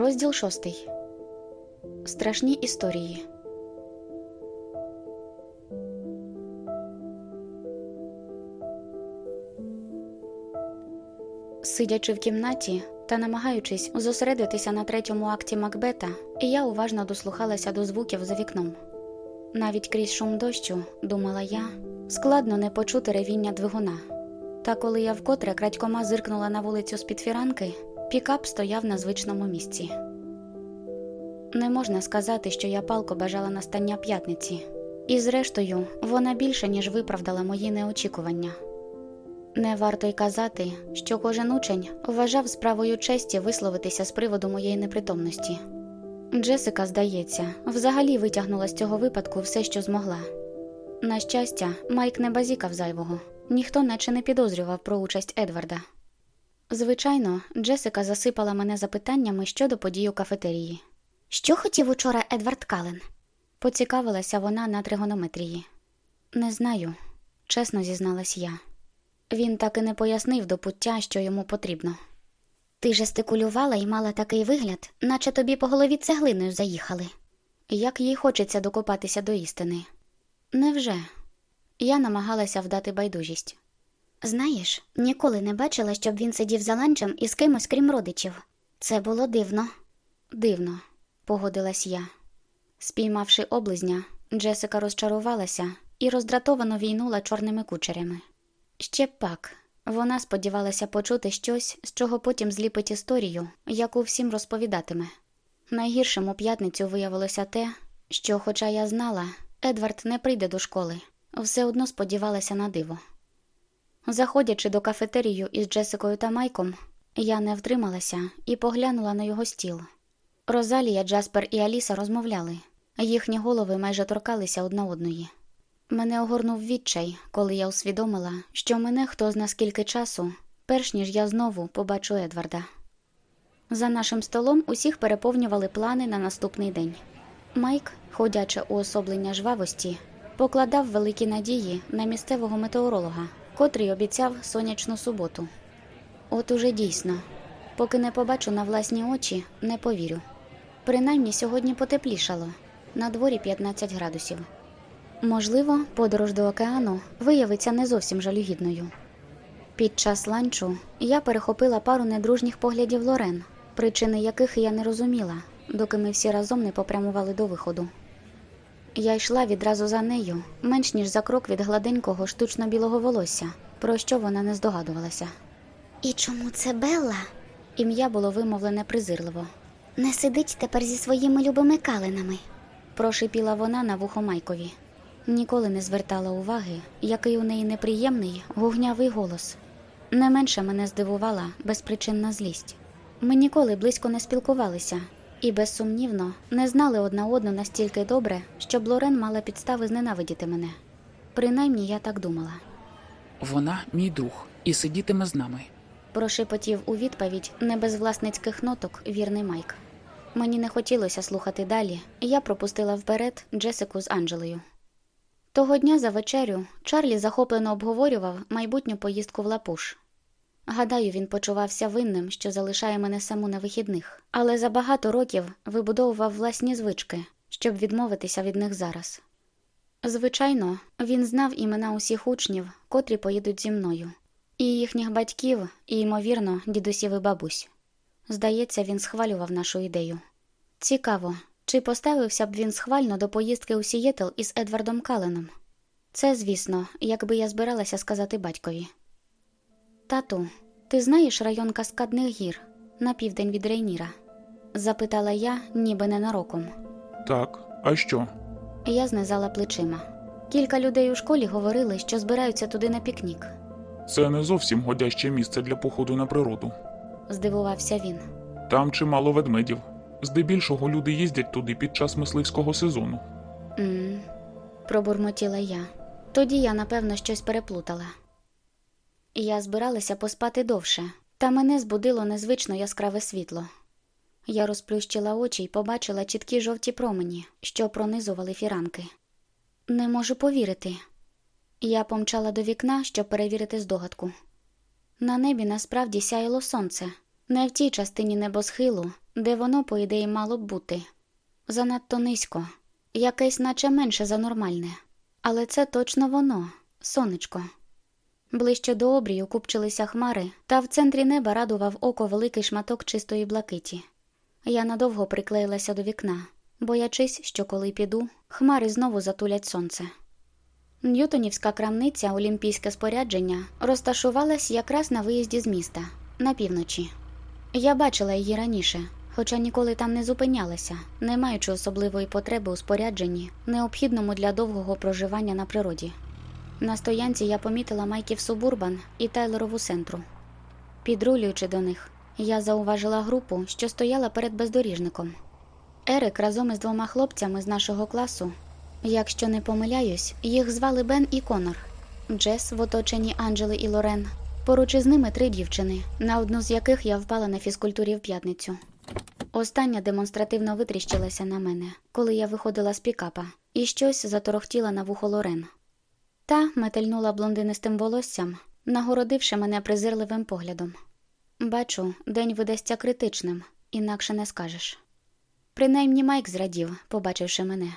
Розділ шостий. Страшні історії. Сидячи в кімнаті та намагаючись зосередитися на третьому акті Макбета, я уважно дослухалася до звуків за вікном. Навіть крізь шум дощу, думала я, складно не почути ревіння двигуна. Та коли я вкотре крадькома зиркнула на вулицю з-під фіранки, пікап стояв на звичному місці. Не можна сказати, що я палко бажала настання п'ятниці, і, зрештою, вона більше ніж виправдала мої неочікування. Не варто й казати, що кожен учень вважав справою честі висловитися з приводу моєї непритомності. Джесика, здається, взагалі витягнула з цього випадку все, що змогла. На щастя, Майк не базікав зайвого, ніхто наче не підозрював про участь Едварда. Звичайно, Джесика засипала мене запитаннями щодо подій у кафетерії. Що хотів учора Едвард Кален? поцікавилася вона на тригонометрії. Не знаю, чесно зізналась я. Він так і не пояснив до пуття, що йому потрібно. Ти жестикулювала і мала такий вигляд, наче тобі по голові цеглиною заїхали. Як їй хочеться докопатися до істини? Невже? Я намагалася вдати байдужість. Знаєш, ніколи не бачила, щоб він сидів за ланчем із кимось, крім родичів. Це було дивно. Дивно, погодилась я. Спіймавши облизня, Джесика розчарувалася і роздратовано війнула чорними кучерями. Ще пак, вона сподівалася почути щось, з чого потім зліпить історію, яку всім розповідатиме. Найгіршим у п'ятницю виявилося те, що, хоча я знала, Едвард не прийде до школи, все одно сподівалася на диво. Заходячи до кафетерію із Джесикою та Майком, я не втрималася і поглянула на його стіл. Розалія, Джаспер і Аліса розмовляли, їхні голови майже торкалися одна одної. Мене огорнув відчай, коли я усвідомила, що мене хто зна скільки часу, перш ніж я знову побачу Едварда. За нашим столом усіх переповнювали плани на наступний день. Майк, ходяче уособлення жвавості, покладав великі надії на місцевого метеоролога, котрий обіцяв сонячну суботу. От уже дійсно, поки не побачу на власні очі, не повірю. Принаймні сьогодні потеплішало на дворі 15 градусів. Можливо, подорож до океану виявиться не зовсім жалюгідною. Під час ланчу я перехопила пару недружніх поглядів Лорен, причини яких я не розуміла, доки ми всі разом не попрямували до виходу. Я йшла відразу за нею, менш ніж за крок від гладенького штучно білого волосся, про що вона не здогадувалася. І чому це Белла? Ім'я було вимовлене презирливо. Не сидить тепер зі своїми любими калинами. Прошипіла вона на вухо Майкові. Ніколи не звертала уваги, який у неї неприємний, гугнявий голос. Не менше мене здивувала безпричинна злість. Ми ніколи близько не спілкувалися і, безсумнівно, не знали одна одну настільки добре, щоб Лорен мала підстави зненавидіти мене. Принаймні я так думала. Вона мій друг і сидітиме з нами. Прошепотів у відповідь не без власницьких ноток вірний Майк. Мені не хотілося слухати далі, і я пропустила вперед Джесику з Анджелею. Того дня за вечерю Чарлі захоплено обговорював майбутню поїздку в Лапуш. Гадаю, він почувався винним, що залишає мене саму на вихідних, але за багато років вибудовував власні звички, щоб відмовитися від них зараз. Звичайно, він знав імена усіх учнів, котрі поїдуть зі мною, і їхніх батьків, і, ймовірно, дідусів і бабусь. Здається, він схвалював нашу ідею. Цікаво, чи поставився б він схвально до поїздки у Сієтл із Едвардом Каленом? Це, звісно, якби я збиралася сказати батькові. Тату, ти знаєш район Каскадних гір на південь від Рейніра? запитала я, ніби ненароком. Так, а що? Я знизала плечима. Кілька людей у школі говорили, що збираються туди на пікнік. Це не зовсім годяще місце для походу на природу. Здивувався він. Там чимало ведмедів. Здебільшого люди їздять туди під час мисливського сезону. м пробурмотіла я. Тоді я, напевно, щось переплутала. Я збиралася поспати довше, та мене збудило незвично яскраве світло. Я розплющила очі й побачила чіткі жовті промені, що пронизували фіранки. Не можу повірити. Я помчала до вікна, щоб перевірити здогадку. На небі насправді сяяло сонце, Не в тій частині небосхилу, де воно, по ідеї, мало б бути. Занадто низько, якесь наче менше за нормальне. Але це точно воно, сонечко. Ближче до обрію купчилися хмари, та в центрі неба радував око великий шматок чистої блакиті. Я надовго приклеїлася до вікна, боячись, що коли піду, хмари знову затулять сонце. Ньютонівська крамниця Олімпійське спорядження розташувалась якраз на виїзді з міста, на півночі. Я бачила її раніше, хоча ніколи там не зупинялася, не маючи особливої потреби у спорядженні, необхідному для довгого проживання на природі. На стоянці я помітила Майків Субурбан і Тайлерову Сентру. Підрулюючи до них, я зауважила групу, що стояла перед бездоріжником. Ерик разом із двома хлопцями з нашого класу. Якщо не помиляюсь, їх звали Бен і Конор. Джес в оточенні Анджели і Лорен. Поруч із ними три дівчини, на одну з яких я впала на фізкультурі в п'ятницю. Остання демонстративно витріщилася на мене, коли я виходила з пікапа, і щось заторохтіла на вухо Лорен. Та метельнула блондинистим волоссям, нагородивши мене презирливим поглядом. Бачу, день видасться критичним, інакше не скажеш. Принаймні Майк зрадів, побачивши мене.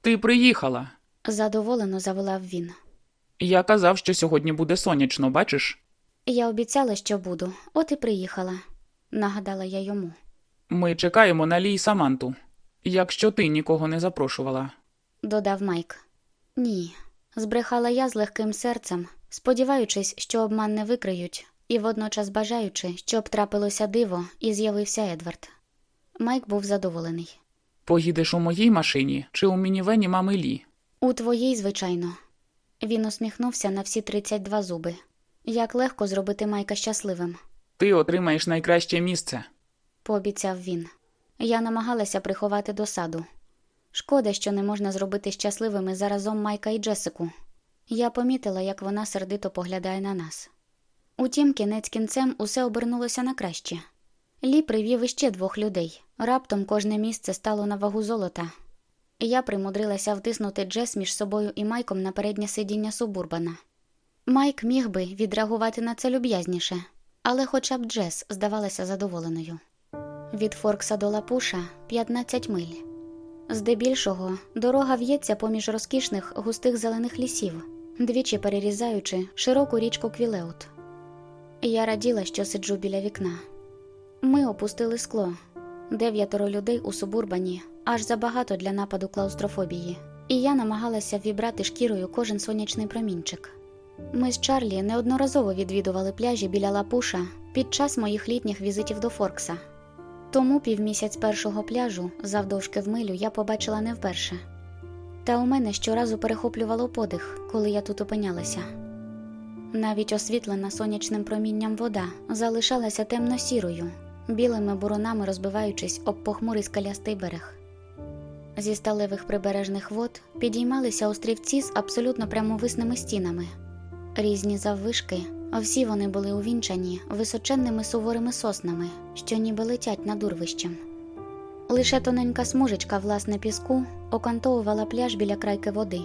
Ти приїхала. Задоволено заволав він. Я казав, що сьогодні буде сонячно, бачиш? Я обіцяла, що буду, от і приїхала, нагадала я йому. Ми чекаємо на Лі й Саманту. Якщо ти нікого не запрошувала. Додав Майк. Ні, збрехала я з легким серцем, сподіваючись, що обман не викриють, і водночас бажаючи, щоб трапилося диво і з'явився Едвард. Майк був задоволений. Поїдеш у моїй машині чи у мінівені мами Лі? У твоїй, звичайно. Він усміхнувся на всі 32 зуби. Як легко зробити Майка щасливим, Ти отримаєш найкраще місце. пообіцяв він. Я намагалася приховати досаду. Шкода, що не можна зробити щасливими заразом Майка і Джесику. Я помітила, як вона сердито поглядає на нас. Утім, кінець кінцем усе обернулося на краще. Лі привів іще двох людей. Раптом кожне місце стало на вагу золота. Я примудрилася втиснути Джес між собою і Майком на переднє сидіння субурбана. Майк міг би відреагувати на це люб'язніше, але хоча б Джес здавалася задоволеною. Від Форкса до Лапуша 15 миль. Здебільшого дорога в'ється поміж розкішних густих зелених лісів, двічі перерізаючи широку річку Квілеут. Я раділа, що сиджу біля вікна. Ми опустили скло. Дев'ятеро людей у субурбані аж забагато для нападу клаустрофобії, і я намагалася вібрати шкірою кожен сонячний промінчик. Ми з Чарлі неодноразово відвідували пляжі біля Лапуша під час моїх літніх візитів до Форкса. Тому півмісяць першого пляжу, завдовжки в милю, я побачила не вперше. Та у мене щоразу перехоплювало подих, коли я тут опинялася. Навіть освітлена сонячним промінням вода залишалася темно-сірою, білими буронами розбиваючись об похмурий скалястий берег. Зі сталевих прибережних вод підіймалися острівці з абсолютно прямовисними стінами, різні заввишки, а всі вони були увінчані височенними суворими соснами, що ніби летять над урвищем. Лише тоненька смужечка власне піску окантовувала пляж біля крайки води.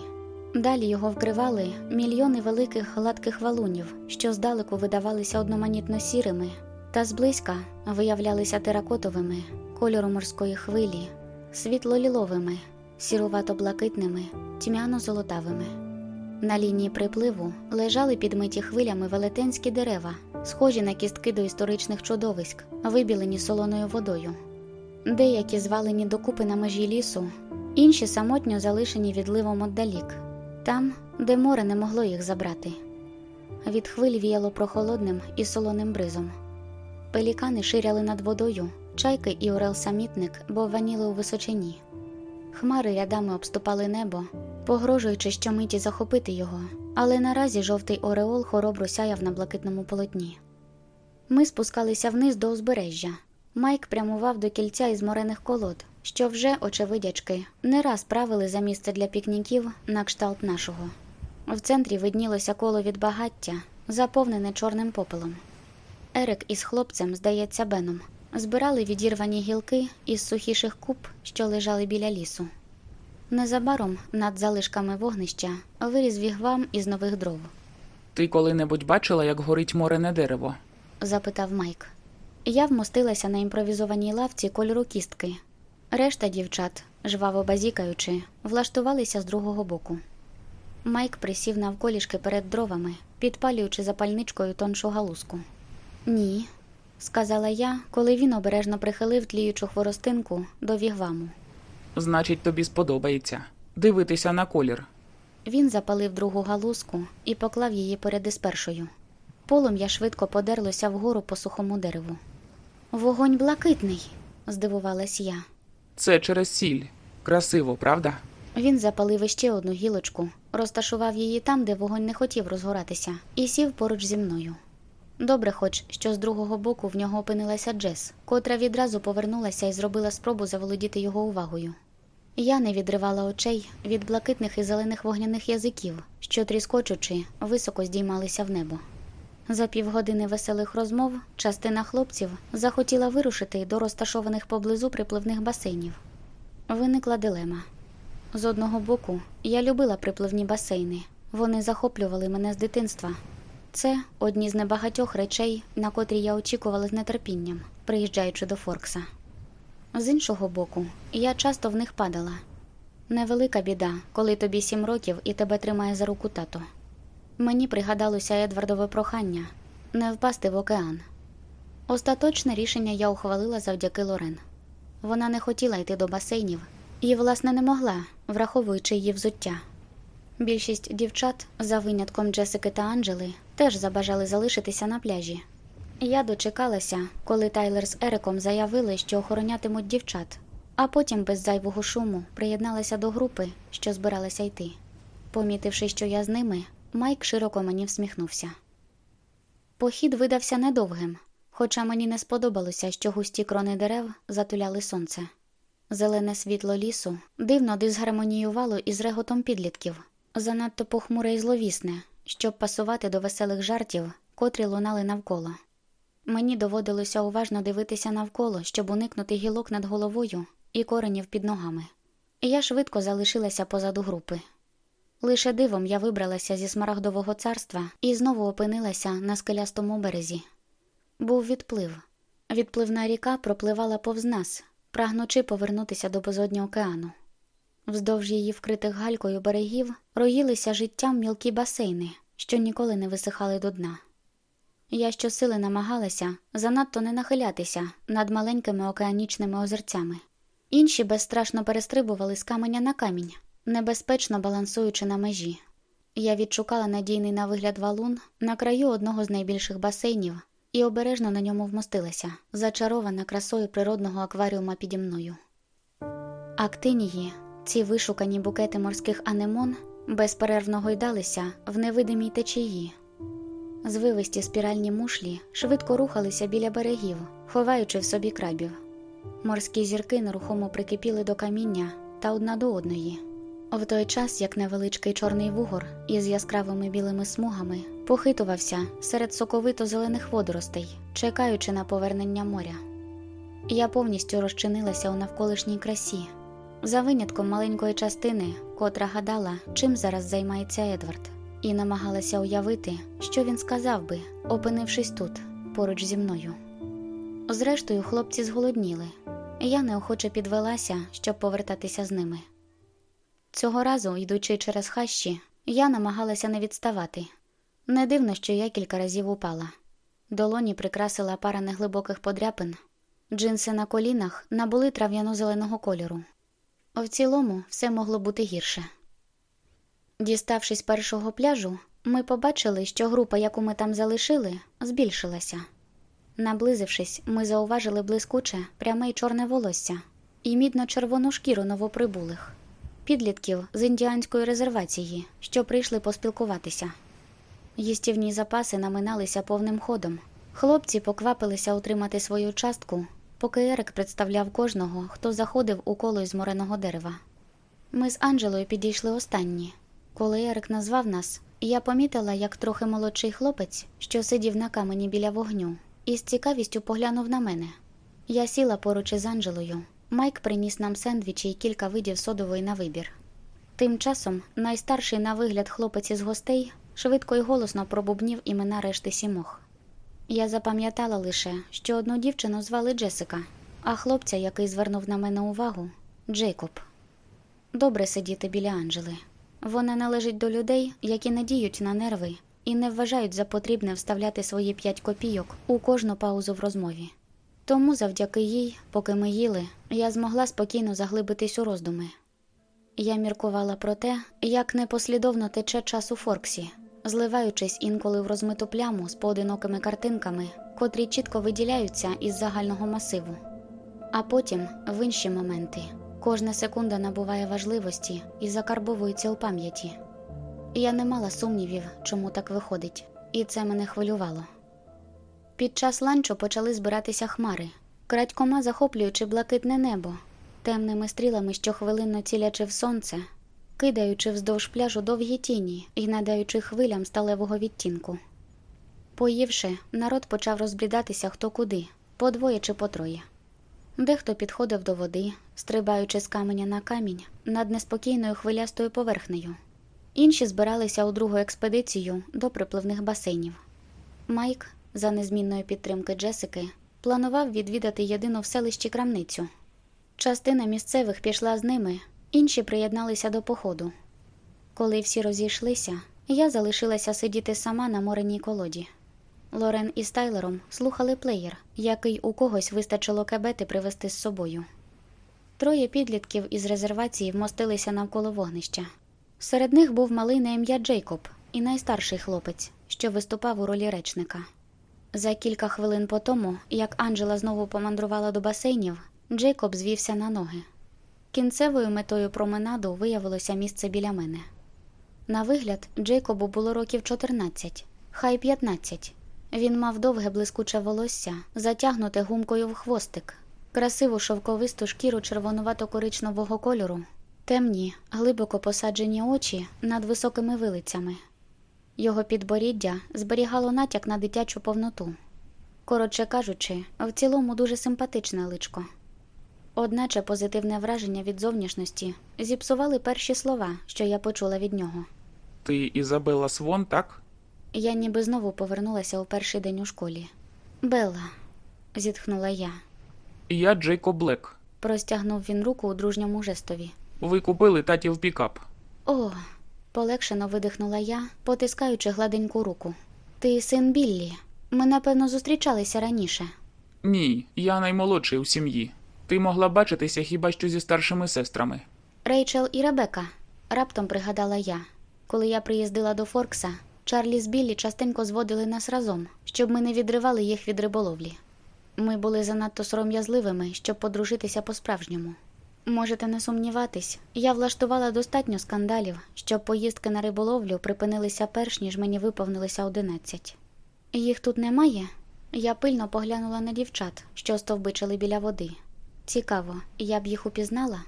Далі його вкривали мільйони великих гладких валунів, що здалеку видавалися одноманітно сірими, та зблизька виявлялися теракотовими кольору морської хвилі, світло-ліловими, сірувато-блакитними, тьмяно-золотавими. На лінії припливу лежали підмиті хвилями велетенські дерева, схожі на кістки доісторичних чудовиськ, вибілені солоною водою. Деякі звалені докупи на межі лісу, інші самотньо залишені відливом отдалік, там, де море не могло їх забрати. Від хвиль віяло прохолодним і солоним бризом. Пелікани ширяли над водою, чайки і орел-самітник бовваніли у височині. Хмари рядами обступали небо, погрожуючи щомиті захопити його, але наразі жовтий ореол хоробро сяяв на блакитному полотні. Ми спускалися вниз до узбережжя. Майк прямував до кільця із морених колод, що вже, очевидячки, не раз правили за місце для пікніків на кшталт нашого. В центрі виднілося коло від багаття, заповнене чорним попелом. Ерик із хлопцем, здається, Беном, збирали відірвані гілки із сухіших куб, що лежали біля лісу. Незабаром над залишками вогнища виріс вігвам із нових дров, Ти коли-небудь бачила, як горить морене дерево? запитав Майк. Я вмостилася на імпровізованій лавці кольору кістки. Решта дівчат, жваво базікаючи, влаштувалися з другого боку. Майк присів навколішки перед дровами, підпалюючи запальничкою тоншу галузку. Ні, сказала я, коли він обережно прихилив тліючу хворостинку до вігваму. Значить, тобі сподобається дивитися на колір. Він запалив другу галузку і поклав її перед із першою. Полум'я швидко подерлося вгору по сухому дереву. Вогонь блакитний, здивувалась я. Це через сіль. Красиво, правда? Він запалив іще одну гілочку, розташував її там, де вогонь не хотів розгоратися, і сів поруч зі мною. Добре, хоч що з другого боку в нього опинилася Джес, котра відразу повернулася і зробила спробу заволодіти його увагою. Я не відривала очей від блакитних і зелених вогняних язиків, що тріскочучи, високо здіймалися в небо. За півгодини веселих розмов частина хлопців захотіла вирушити до розташованих поблизу припливних басейнів. Виникла дилема. З одного боку, я любила припливні басейни. Вони захоплювали мене з дитинства. Це одні з небагатьох речей, на котрі я очікувала з нетерпінням, приїжджаючи до Форкса. З іншого боку, я часто в них падала. Невелика біда, коли тобі сім років і тебе тримає за руку тато. Мені пригадалося Едвардове прохання не впасти в океан. Остаточне рішення я ухвалила завдяки Лорен. Вона не хотіла йти до басейнів і, власне, не могла, враховуючи її взуття. Більшість дівчат, за винятком Джесики та Анджели, теж забажали залишитися на пляжі. Я дочекалася, коли Тайлер з Ериком заявили, що охоронятимуть дівчат, а потім без зайвого шуму приєдналася до групи, що збиралася йти. Помітивши, що я з ними, Майк широко мені всміхнувся. Похід видався недовгим, хоча мені не сподобалося, що густі крони дерев затуляли сонце. Зелене світло лісу дивно дисгармоніювало із реготом підлітків, занадто похмуре і зловісне, щоб пасувати до веселих жартів, котрі лунали навколо. Мені доводилося уважно дивитися навколо, щоб уникнути гілок над головою і коренів під ногами. Я швидко залишилася позаду групи. Лише дивом я вибралася зі смарагдового царства і знову опинилася на скелястому березі. Був відплив. Відпливна ріка пропливала повз нас, прагнучи повернутися до безодні океану. Вздовж її вкритих галькою берегів роїлися життям мілкі басейни, що ніколи не висихали до дна. Я щосили намагалася занадто не нахилятися над маленькими океанічними озерцями. Інші безстрашно перестрибували з каменя на камінь, небезпечно балансуючи на межі. Я відшукала надійний на вигляд валун на краю одного з найбільших басейнів і обережно на ньому вмостилася, зачарована красою природного акваріума піді мною. Актинії, ці вишукані букети морських анемон, безперервно гойдалися в невидимій течії. Звивисті спіральні мушлі швидко рухалися біля берегів, ховаючи в собі крабів. Морські зірки нерухомо прикипіли до каміння та одна до одної. В той час, як невеличкий чорний вугор із яскравими білими смугами похитувався серед соковито зелених водоростей, чекаючи на повернення моря. Я повністю розчинилася у навколишній красі, за винятком маленької частини, котра гадала, чим зараз займається Едвард, і намагалася уявити, що він сказав би, опинившись тут, поруч зі мною. Зрештою, хлопці зголодніли, я неохоче підвелася, щоб повертатися з ними. Цього разу, йдучи через хащі, я намагалася не відставати. Не дивно, що я кілька разів упала. Долоні прикрасила пара неглибоких подряпин, джинси на колінах набули трав'яно-зеленого кольору. В цілому все могло бути гірше. Діставшись першого пляжу, ми побачили, що група, яку ми там залишили, збільшилася. Наблизившись, ми зауважили блискуче, пряме й чорне волосся і мідно-червону шкіру новоприбулих підлітків з індіанської резервації, що прийшли поспілкуватися. Їстівні запаси наминалися повним ходом. Хлопці поквапилися утримати свою частку, поки Ерик представляв кожного, хто заходив у коло із мореного дерева. Ми з Анджелою підійшли останні. Коли Ерик назвав нас, я помітила, як трохи молодший хлопець, що сидів на камені біля вогню, і з цікавістю поглянув на мене. Я сіла поруч із Анджелою. Майк приніс нам сендвічі і кілька видів содової на вибір. Тим часом найстарший на вигляд хлопець із гостей швидко й голосно пробубнів імена решти сімох. Я запам'ятала лише, що одну дівчину звали Джесика, а хлопця, який звернув на мене увагу, Джейкоб. Добре сидіти біля Анджели. Вона належить до людей, які не діють на нерви і не вважають за потрібне вставляти свої п'ять копійок у кожну паузу в розмові. Тому, завдяки їй, поки ми їли, я змогла спокійно заглибитись у роздуми. Я міркувала про те, як непослідовно тече час у Форксі, зливаючись інколи в розмиту пляму з поодинокими картинками, котрі чітко виділяються із загального масиву. А потім, в інші моменти, кожна секунда набуває важливості і закарбовується у пам'яті. Я не мала сумнівів, чому так виходить, і це мене хвилювало. Під час ланчу почали збиратися хмари, крадькома захоплюючи блакитне небо, темними стрілами щохвилинно цілячи в сонце, кидаючи вздовж пляжу довгі тіні і надаючи хвилям сталевого відтінку. Поївши, народ почав розблідатися хто куди, по двоє чи по троє. Дехто підходив до води, стрибаючи з каменя на камінь над неспокійною хвилястою поверхнею. Інші збиралися у другу експедицію до припливних басейнів. Майк, за незмінної підтримки Джесики, планував відвідати єдину в селищі крамницю. Частина місцевих пішла з ними, інші приєдналися до походу. Коли всі розійшлися, я залишилася сидіти сама на мореній колоді. Лорен із Тайлером слухали плеєр, який у когось вистачило кебети привезти з собою. Троє підлітків із резервації вмостилися навколо вогнища. Серед них був малий на ім'я Джейкоб і найстарший хлопець, що виступав у ролі речника. За кілька хвилин по тому, як Анджела знову помандрувала до басейнів, Джейкоб звівся на ноги. Кінцевою метою променаду виявилося місце біля мене. На вигляд, Джейкобу було років 14, хай 15. Він мав довге блискуче волосся, затягнуте гумкою в хвостик, красиву шовковисту шкіру червонувато-коричневого кольору, темні, глибоко посаджені очі над високими вилицями. Його підборіддя зберігало натяк на дитячу повноту. Коротше кажучи, в цілому дуже симпатичне личко. Одначе позитивне враження від зовнішності зіпсували перші слова, що я почула від нього. Ти Ізабелла Свон, так? Я ніби знову повернулася у перший день у школі. Белла, зітхнула я. Я Джейкоб Блек. Простягнув він руку у дружньому жестові. Ви купили татів пікап. О, полегшено видихнула я, потискаючи гладеньку руку. Ти син Біллі. Ми, напевно, зустрічалися раніше. Ні, я наймолодший у сім'ї. Ти могла бачитися хіба що зі старшими сестрами. Рейчел і Ребека, раптом пригадала я. Коли я приїздила до Форкса, Чарлі з Біллі частенько зводили нас разом, щоб ми не відривали їх від риболовлі. Ми були занадто сором'язливими, щоб подружитися по-справжньому. Можете не сумніватись, я влаштувала достатньо скандалів, щоб поїздки на риболовлю припинилися перш ніж мені виповнилося одинадцять. Їх тут немає. Я пильно поглянула на дівчат, що стовбичили біля води. Цікаво, я б їх упізнала?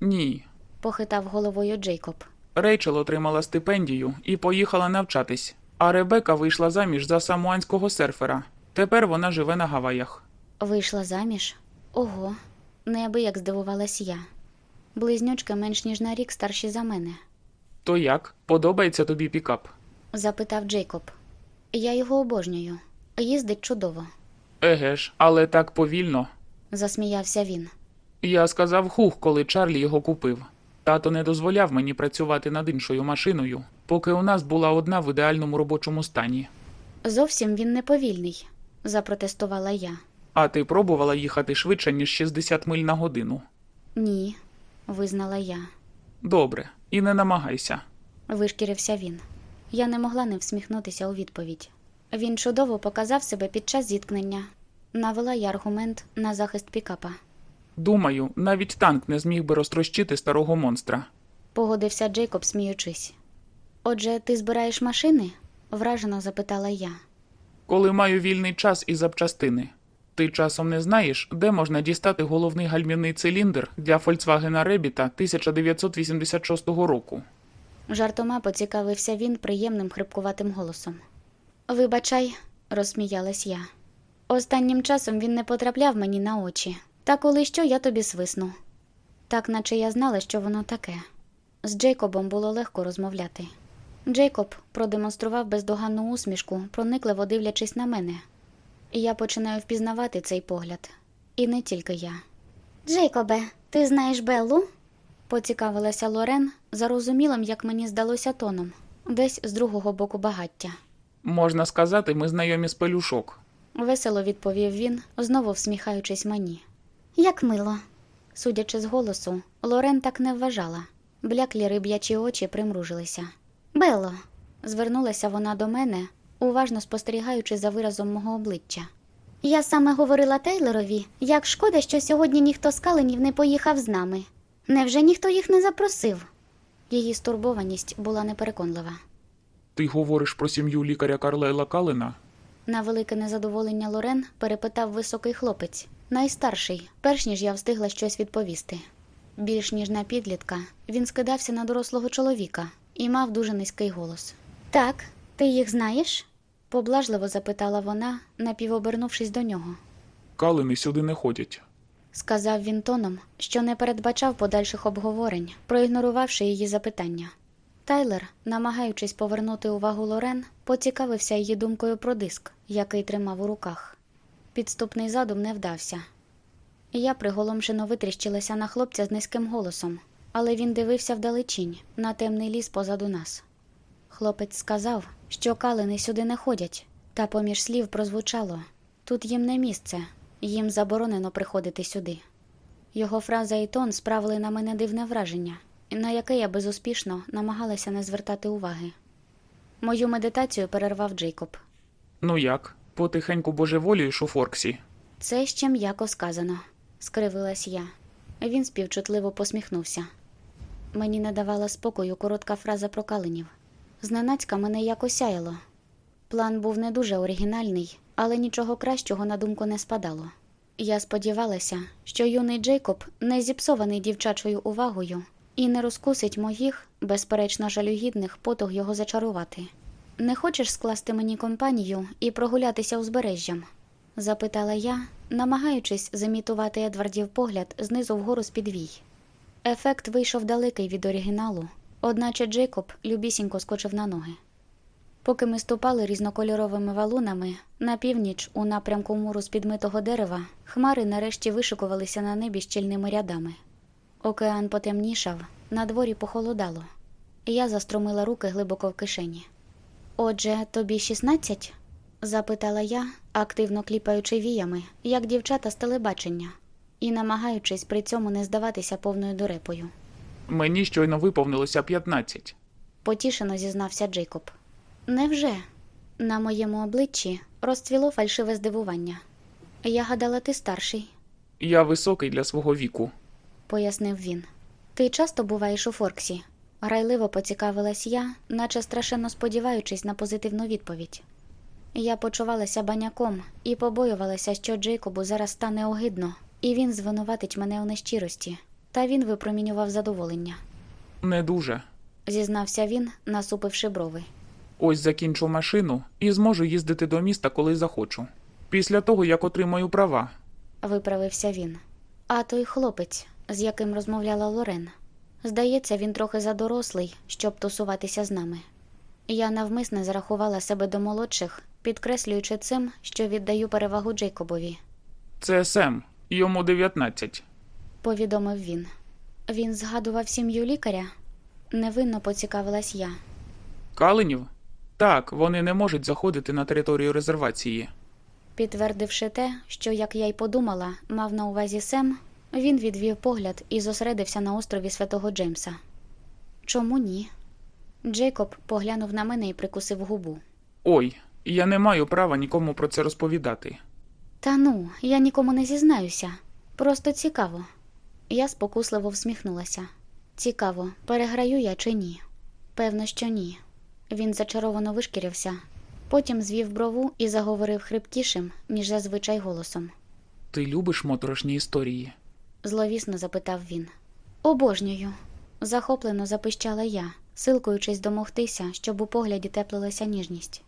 Ні. похитав головою Джейкоб. Рейчел отримала стипендію і поїхала навчатись, а Ребека вийшла заміж за самуанського серфера. Тепер вона живе на Гаваях. Вийшла заміж? Ого, неабияк здивувалась я. Близнючки менш ніж на рік старші за мене, То як? Подобається тобі пікап? запитав Джейкоб. Я його обожнюю. Їздить чудово, Еге ж, але так повільно. Засміявся він. Я сказав хух, коли Чарлі його купив. Тато не дозволяв мені працювати над іншою машиною, поки у нас була одна в ідеальному робочому стані. Зовсім він не повільний, запротестувала я. А ти пробувала їхати швидше, ніж 60 миль на годину. Ні, визнала я. Добре, і не намагайся. Вишкірився він. Я не могла не всміхнутися у відповідь. Він чудово показав себе під час зіткнення. Навела я аргумент на захист пікапа. Думаю, навіть танк не зміг би розтрощити старого монстра. Погодився Джейкоб, сміючись. Отже, ти збираєш машини? вражено запитала я. Коли маю вільний час і запчастини. Ти часом не знаєш, де можна дістати головний гальмівний циліндр для Volkswagen Ребіта 1986 року. Жартома поцікавився він приємним хрипкуватим голосом. Вибачай, розсміялась я. Останнім часом він не потрапляв мені на очі, та коли що я тобі свисну. Так наче я знала, що воно таке. З Джейкобом було легко розмовляти. Джейкоб продемонстрував бездоганну усмішку, проникливо дивлячись на мене, І я починаю впізнавати цей погляд. І не тільки я. Джейкобе, ти знаєш Беллу? Поцікавилася Лорен зарозумілим, як мені здалося тоном, десь з другого боку багаття. Можна сказати, ми знайомі з пелюшок. Весело відповів він, знову всміхаючись мені. Як мило. Судячи з голосу, Лорен так не вважала. Бляклі риб'ячі очі примружилися. Белло, Звернулася вона до мене, уважно спостерігаючи за виразом мого обличчя. я саме говорила Тейлорові, як шкода, що сьогодні ніхто з каленів не поїхав з нами. Невже ніхто їх не запросив? Її стурбованість була непереконлива. Ти говориш про сім'ю лікаря Карлайла Калена? На велике незадоволення Лорен перепитав високий хлопець, найстарший, перш ніж я встигла щось відповісти. Більш ніж на підлітка, він скидався на дорослого чоловіка і мав дуже низький голос. Так, ти їх знаєш? Поблажливо запитала вона, напівобернувшись до нього. Калени сюди не ходять. Сказав він тоном, що не передбачав подальших обговорень, проігнорувавши її запитання. Тайлер, намагаючись повернути увагу Лорен, поцікавився її думкою про диск, який тримав у руках. Підступний задум не вдався. Я приголомшено витріщилася на хлопця з низьким голосом, але він дивився вдалечінь на темний ліс позаду нас. Хлопець сказав, що калини сюди не ходять, та поміж слів прозвучало тут їм не місце, їм заборонено приходити сюди. Його фраза і тон справили на мене дивне враження, на яке я безуспішно намагалася не звертати уваги. Мою медитацію перервав Джейкоб. Ну як? Потихеньку божеволієш у Форксі. Це ще м'яко сказано, скривилась я. Він співчутливо посміхнувся. Мені не давала спокою коротка фраза про калинів. Зненацька мене як осяяло. План був не дуже оригінальний, але нічого кращого на думку не спадало. Я сподівалася, що юний Джейкоб не зіпсований дівчачою увагою і не розкусить моїх, безперечно жалюгідних потуг його зачарувати. Не хочеш скласти мені компанію і прогулятися узбережжям? запитала я, намагаючись замітувати Едвардів погляд знизу вгору з підвій. Ефект вийшов далекий від оригіналу, одначе Джейкоб любісінько скочив на ноги. Поки ми ступали різнокольоровими валунами, на північ, у напрямку муру з підмитого дерева, хмари нарешті вишикувалися на небі щільними рядами. Океан потемнішав, на дворі похолодало. Я застромила руки глибоко в кишені. Отже, тобі 16?» – запитала я, активно кліпаючи віями, як дівчата з телебачення, і намагаючись при цьому не здаватися повною дурепою. Мені щойно виповнилося 15. Потішено зізнався Джейкоб. Невже? На моєму обличчі розцвіло фальшиве здивування. Я гадала, ти старший, Я високий для свого віку. Пояснив він. Ти часто буваєш у Форксі? Грайливо поцікавилась я, наче страшенно сподіваючись на позитивну відповідь. Я почувалася баняком і побоювалася, що Джейкобу зараз стане огидно, і він звинуватить мене у нещирості. Та він випромінював задоволення, Не дуже. зізнався він, насупивши брови. Ось закінчу машину і зможу їздити до міста, коли захочу. Після того, як отримаю права. виправився він. А той хлопець, з яким розмовляла Лорен. Здається, він трохи задорослий, щоб тусуватися з нами. Я навмисне зарахувала себе до молодших, підкреслюючи цим, що віддаю перевагу Джейкобові, Це Сем, йому 19. повідомив він. Він згадував сім'ю лікаря? Невинно поцікавилась я. Каленів? Так, вони не можуть заходити на територію резервації. Підтвердивши те, що, як я й подумала, мав на увазі Сем, він відвів погляд і зосередився на острові святого Джеймса. Чому ні? Джейкоб поглянув на мене і прикусив губу. Ой, я не маю права нікому про це розповідати. Та ну, я нікому не зізнаюся. Просто цікаво. Я спокусливо всміхнулася. Цікаво, переграю я чи ні? Певно, що ні. Він зачаровано вишкірився, потім звів брову і заговорив хрипкішим, ніж зазвичай голосом. Ти любиш моторошні історії? Зловісно запитав він. Обожнюю. захоплено запищала я, силкуючись домогтися, щоб у погляді теплилася ніжність.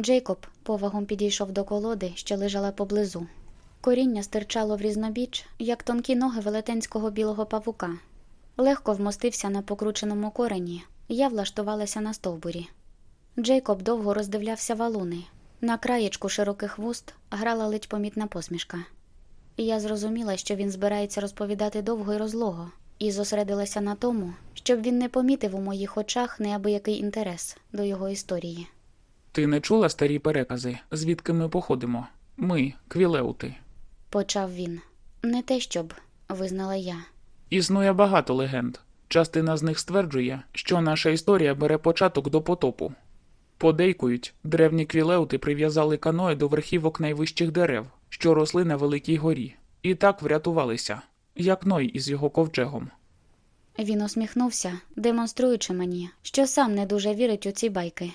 Джейкоб повагом підійшов до колоди, що лежала поблизу. Коріння стирчало в різнобіч, як тонкі ноги велетенського білого павука. Легко вмостився на покрученому корені, я влаштувалася на стовбурі. Джейкоб довго роздивлявся валуни, На краєчку широких вуст грала ледь помітна посмішка. Я зрозуміла, що він збирається розповідати довго і розлого, і зосередилася на тому, щоб він не помітив у моїх очах неабиякий інтерес до його історії. Ти не чула старі перекази, звідки ми походимо? Ми, квілеути. Почав він. Не те щоб, визнала я. Існує багато легенд. Частина з них стверджує, що наша історія бере початок до потопу. Подейкують, древні квілеути прив'язали каної до верхівок найвищих дерев, що росли на Великій горі, і так врятувалися, як Ной із його ковчегом. Він усміхнувся, демонструючи мені, що сам не дуже вірить у ці байки.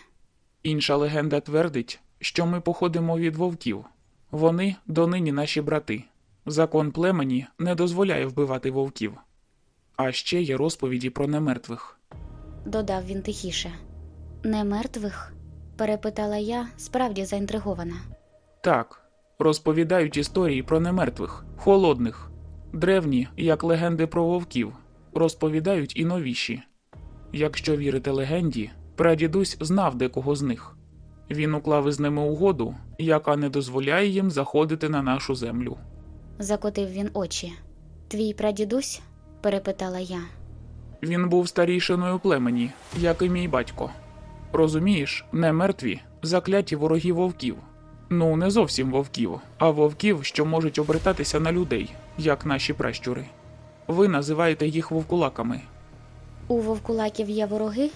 Інша легенда твердить, що ми походимо від вовків. Вони донині наші брати. Закон племені не дозволяє вбивати вовків. А ще є розповіді про немертвих. Додав він тихіше. Не мертвих? перепитала я, справді заінтригована. Так, розповідають історії про немертвих, холодних, древні, як легенди про вовків, розповідають і новіші. Якщо вірити легенді, прадідусь знав декого з них. Він уклав із ними угоду, яка не дозволяє їм заходити на нашу землю. Закотив він очі. Твій прадідусь? перепитала я. Він був старійшиною племені, як і мій батько. Розумієш, не мертві, закляті вороги вовків. Ну, не зовсім вовків, а вовків, що можуть обертатися на людей, як наші пращури. Ви називаєте їх вовкулаками У вовкулаків є вороги?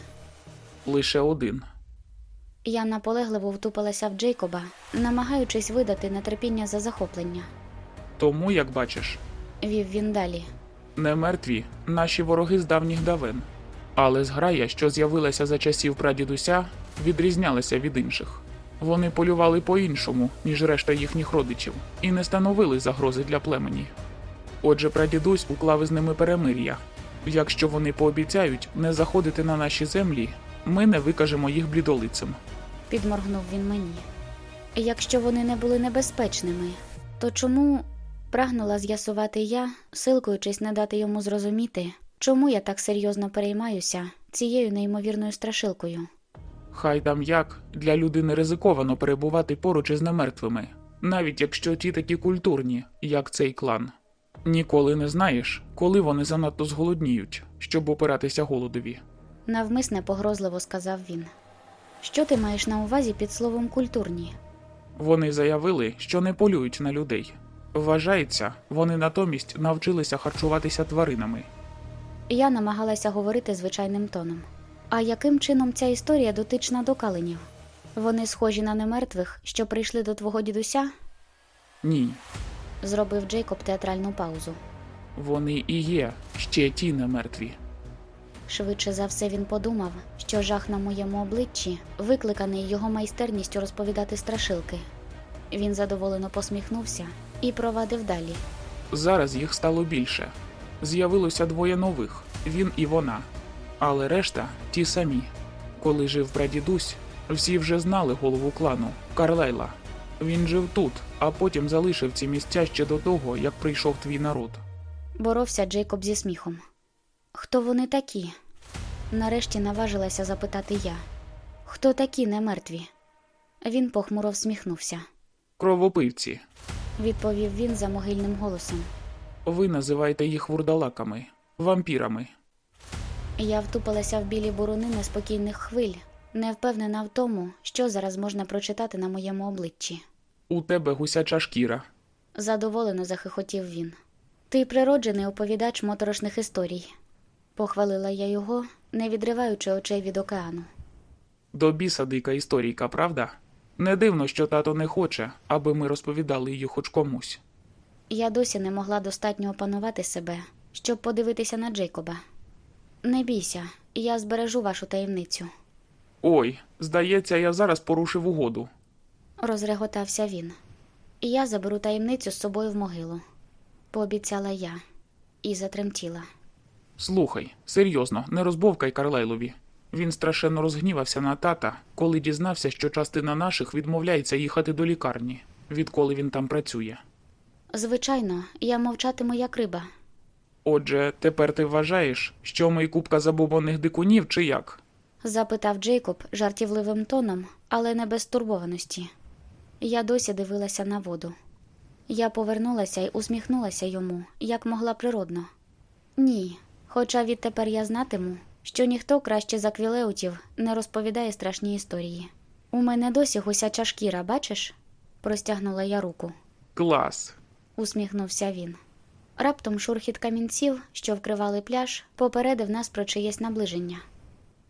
лише один. Я наполегливо втупилася в Джейкоба, намагаючись видати нетерпіння за захоплення. Тому, як бачиш, Вів він далі. не мертві наші вороги з давніх давен. Але зграя, що з'явилася за часів прадідуся, відрізнялася від інших. Вони полювали по-іншому, ніж решта їхніх родичів, і не становили загрози для племені. Отже, прадідусь уклав із ними перемир'я. Якщо вони пообіцяють не заходити на наші землі, ми не викажемо їх блідолицем. Підморгнув він мені. Якщо вони не були небезпечними, то чому прагнула з'ясувати я, силкуючись не дати йому зрозуміти, чому я так серйозно переймаюся цією неймовірною страшилкою. Хай там як для людини ризиковано перебувати поруч із немертвими, навіть якщо ті такі культурні, як цей клан. Ніколи не знаєш, коли вони занадто зголодніють, щоб опиратися голодові. Навмисне погрозливо сказав він. Що ти маєш на увазі під словом культурні? Вони заявили, що не полюють на людей. Вважається, вони натомість навчилися харчуватися тваринами. Я намагалася говорити звичайним тоном. А яким чином ця історія дотична до каленів? Вони схожі на немертвих, що прийшли до твого дідуся? Ні, зробив Джейкоб театральну паузу. вони і є ще ті немертві. Швидше за все він подумав, що жах на моєму обличчі викликаний його майстерністю розповідати страшилки. Він задоволено посміхнувся і провадив далі. Зараз їх стало більше. З'явилося двоє нових він і вона. Але решта ті самі. Коли жив прадідусь, всі вже знали голову клану Карлайла. Він жив тут, а потім залишив ці місця ще до того, як прийшов твій народ. Боровся Джейкоб зі сміхом. Хто вони такі? Нарешті наважилася запитати я. Хто такі немертві? Він похмуро всміхнувся. Кровопивці. Відповів він за могильним голосом. Ви називаєте їх вурдалаками, вампірами. Я втупилася в білі буруни неспокійних хвиль, не впевнена в тому, що зараз можна прочитати на моєму обличчі. У тебе гусяча шкіра. Задоволено захихотів він. Ти природжений оповідач моторошних історій. Похвалила я його, не відриваючи очей від океану. До біса дика історійка, правда? Не дивно, що тато не хоче, аби ми розповідали її хоч комусь. Я досі не могла достатньо опанувати себе, щоб подивитися на Джейкоба. Не бійся, я збережу вашу таємницю, Ой, здається, я зараз порушив угоду. розреготався він. Я заберу таємницю з собою в могилу, пообіцяла я і затремтіла. Слухай, серйозно, не розбовкай Карлайлові. Він страшенно розгнівався на тата, коли дізнався, що частина наших відмовляється їхати до лікарні, відколи він там працює. Звичайно, я мовчатиму як риба. Отже, тепер ти вважаєш, що ми купка забобонних дикунів чи як? запитав Джейкоб жартівливим тоном, але не без стурбованості. Я досі дивилася на воду. Я повернулася й усміхнулася йому, як могла природно. Ні, хоча відтепер я знатиму, що ніхто краще за квілеутів не розповідає страшні історії. У мене досі гусяча шкіра, бачиш? простягнула я руку. Клас. усміхнувся він. Раптом шурхіт камінців, що вкривали пляж, попередив нас про чиєсь наближення.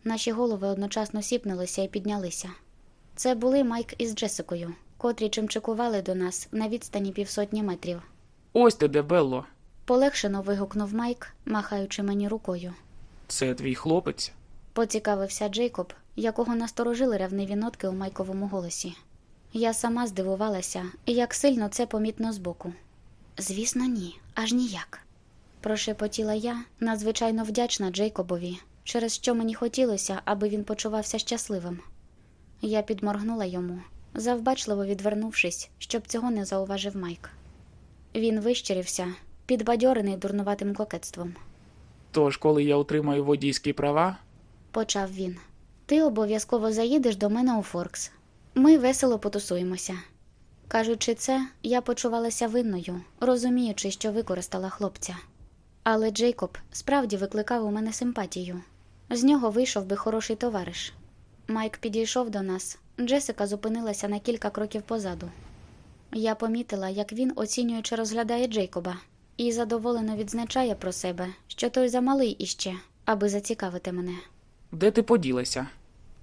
Наші голови одночасно сіпнулися і піднялися. Це були Майк із Джесикою, котрі чимчикували до нас на відстані півсотні метрів. Ось ти де, Белло. Полегшено вигукнув Майк, махаючи мені рукою. Це твій хлопець? Поцікавився Джейкоб, якого насторожили ревниві нотки у Майковому голосі. Я сама здивувалася, як сильно це помітно збоку. Звісно, ні, аж ніяк. Прошепотіла я, надзвичайно вдячна Джейкобові, через що мені хотілося, аби він почувався щасливим. Я підморгнула йому, завбачливо відвернувшись, щоб цього не зауважив Майк. Він вищирився, підбадьорений дурнуватим кокетством. Тож, коли я отримаю водійські права, почав він. Ти обов'язково заїдеш до мене у Форкс. Ми весело потусуємося. Кажучи це, я почувалася винною, розуміючи, що використала хлопця. Але Джейкоб справді викликав у мене симпатію. З нього вийшов би хороший товариш. Майк підійшов до нас. Джесика зупинилася на кілька кроків позаду. Я помітила, як він оцінюючи розглядає Джейкоба, і задоволено відзначає про себе, що той замалий іще, аби зацікавити мене. де ти поділася?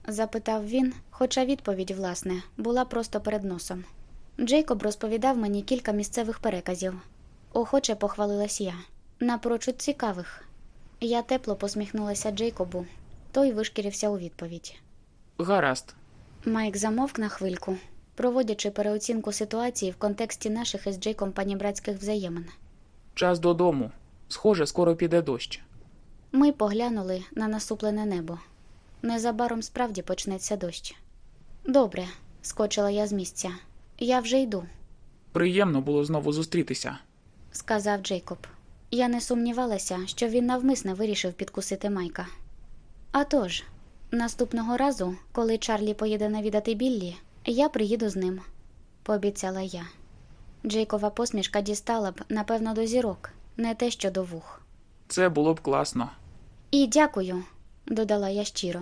Запитав він, хоча відповідь, власне, була просто перед носом. Джейкоб розповідав мені кілька місцевих переказів. Охоче похвалилась я. Напрочуд цікавих. Я тепло посміхнулася Джейкобу. Той вишкірився у відповідь. Гаразд. Майк замовк на хвильку, проводячи переоцінку ситуації в контексті наших із Джейком панібратських взаємин. Час додому. Схоже, скоро піде дощ. Ми поглянули на насуплене небо. Незабаром справді почнеться дощ. Добре, скочила я з місця. Я вже йду, Приємно було знову зустрітися. сказав Джейкоб. Я не сумнівалася, що він навмисне вирішив підкусити Майка. А тож, наступного разу, коли Чарлі поїде навідати Біллі, я приїду з ним, пообіцяла я. Джейкова посмішка дістала б, напевно, до зірок, не те що до вух. Це було б класно. І дякую, додала я щиро.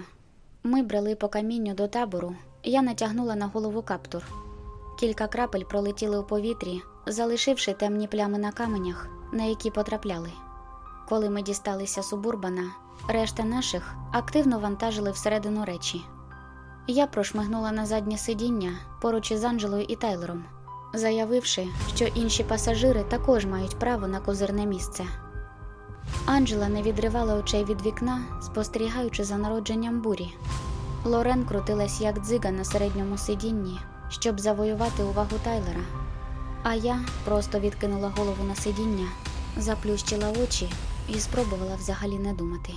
Ми брели по камінню до табору, я натягнула на голову каптур. Кілька крапель пролетіли у повітрі, залишивши темні плями на каменях, на які потрапляли. Коли ми дісталися субурбана, решта наших активно вантажили всередину речі. Я прошмигнула на заднє сидіння поруч із Анджелою і Тайлером, заявивши, що інші пасажири також мають право на козирне місце. Анджела не відривала очей від вікна, спостерігаючи за народженням бурі. Лорен крутилась як дзига на середньому сидінні, щоб завоювати увагу Тайлера. А я просто відкинула голову на сидіння, заплющила очі і спробувала взагалі не думати.